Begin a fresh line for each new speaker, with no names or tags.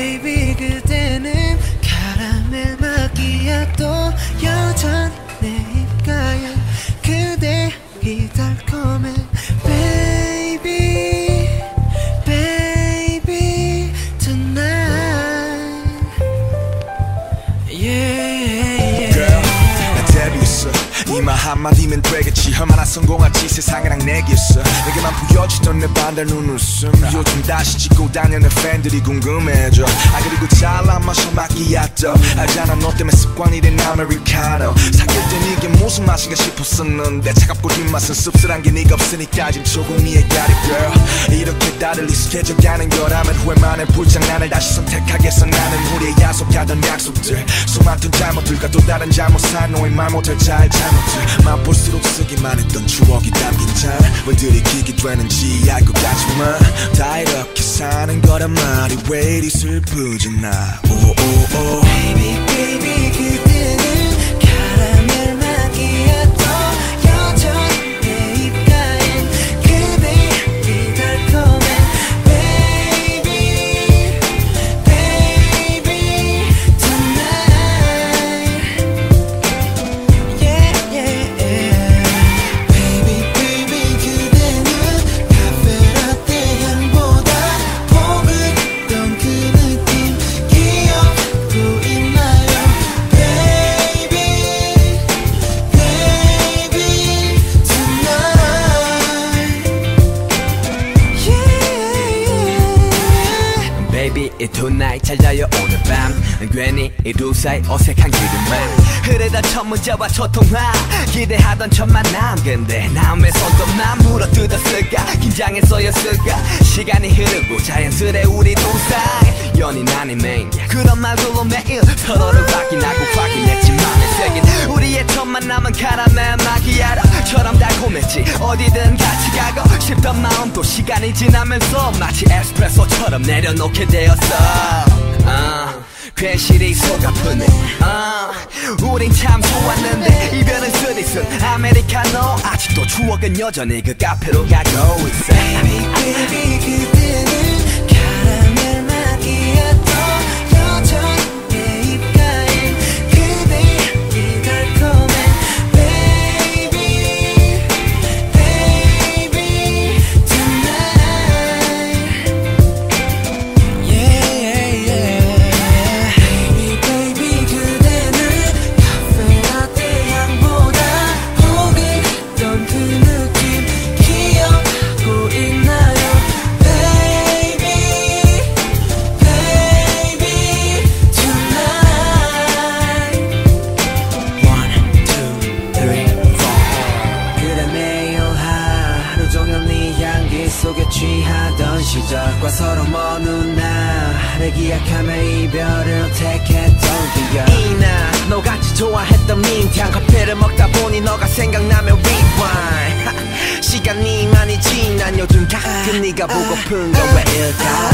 baby 그대는 카라멜 마키아또
이말 한마디면 되겠지. 얼마나 성공할지. 세상이랑 내겠어 내게만 보여주던 내 반달 눈웃음. 요즘 다시 찍고 다녀는 팬들이 궁금해져. 아 그리고 잘난 마셔 마키아또 알잖아 너 때문에 습관이 된 아메리카노. 사귈 땐 이게 무슨 맛인가 싶었었는데. 차갑고 뒷맛은 씁쓸한 게 네가 없으니까 지금 조금 이해가리 girl. 이렇게 다들 익숙해져가는 거라면 후회만 해 불장난을 다시 선택하겠어. 나는 우리의 약속하던 약속들. 수많던 잘못들과 또 다른 잘못 산 너의 말 못할 잘 잘못 들 맛볼수록 쓰기만 했던 추억이 담긴 잔왜 들이키게 되는지 알 것 같지만 다 이렇게 사는 거란 말이 왜 이리 슬프지 나. 오오오
Baby 이 tonight
잘 자요. 오늘 밤 괜히 이 두 사이 어색한 기름만 흐르던 첫 문자와 첫 통화 기대하던 첫 만남. 근데 남의 손도 난 물어뜯었을까? 긴장했어였을까? 시간이 흐르고 자연스레 우리 두 사이. 연인 매니아 그런 말들로 매일 서로를 확인하고 확인했지만 새긴 우리의 첫 만남은 카라멜 달콤했지. 어디든 같이 가고 싶던 마음도 시간이 지나면서 마치 에스프레소처럼 내려놓게 되었어. 아 괜시리 속 아프네. 아 우린 참 좋았는데 이별은 쓰디쓴 아메리카노 아직도 추억은 여전히 그 카페로 가고 있어.
baby baby 그대는 카라멜 마키아또 시절과 서로 먼 훗날을 기약하며 이별을 택했던 기억.
이나 너같이 좋아했던 민트향 커피를 먹다 보니 너가 생각나면 rewind. 시간이 많이 지난 요즘 가끔 네가 보고픈 건 왜일까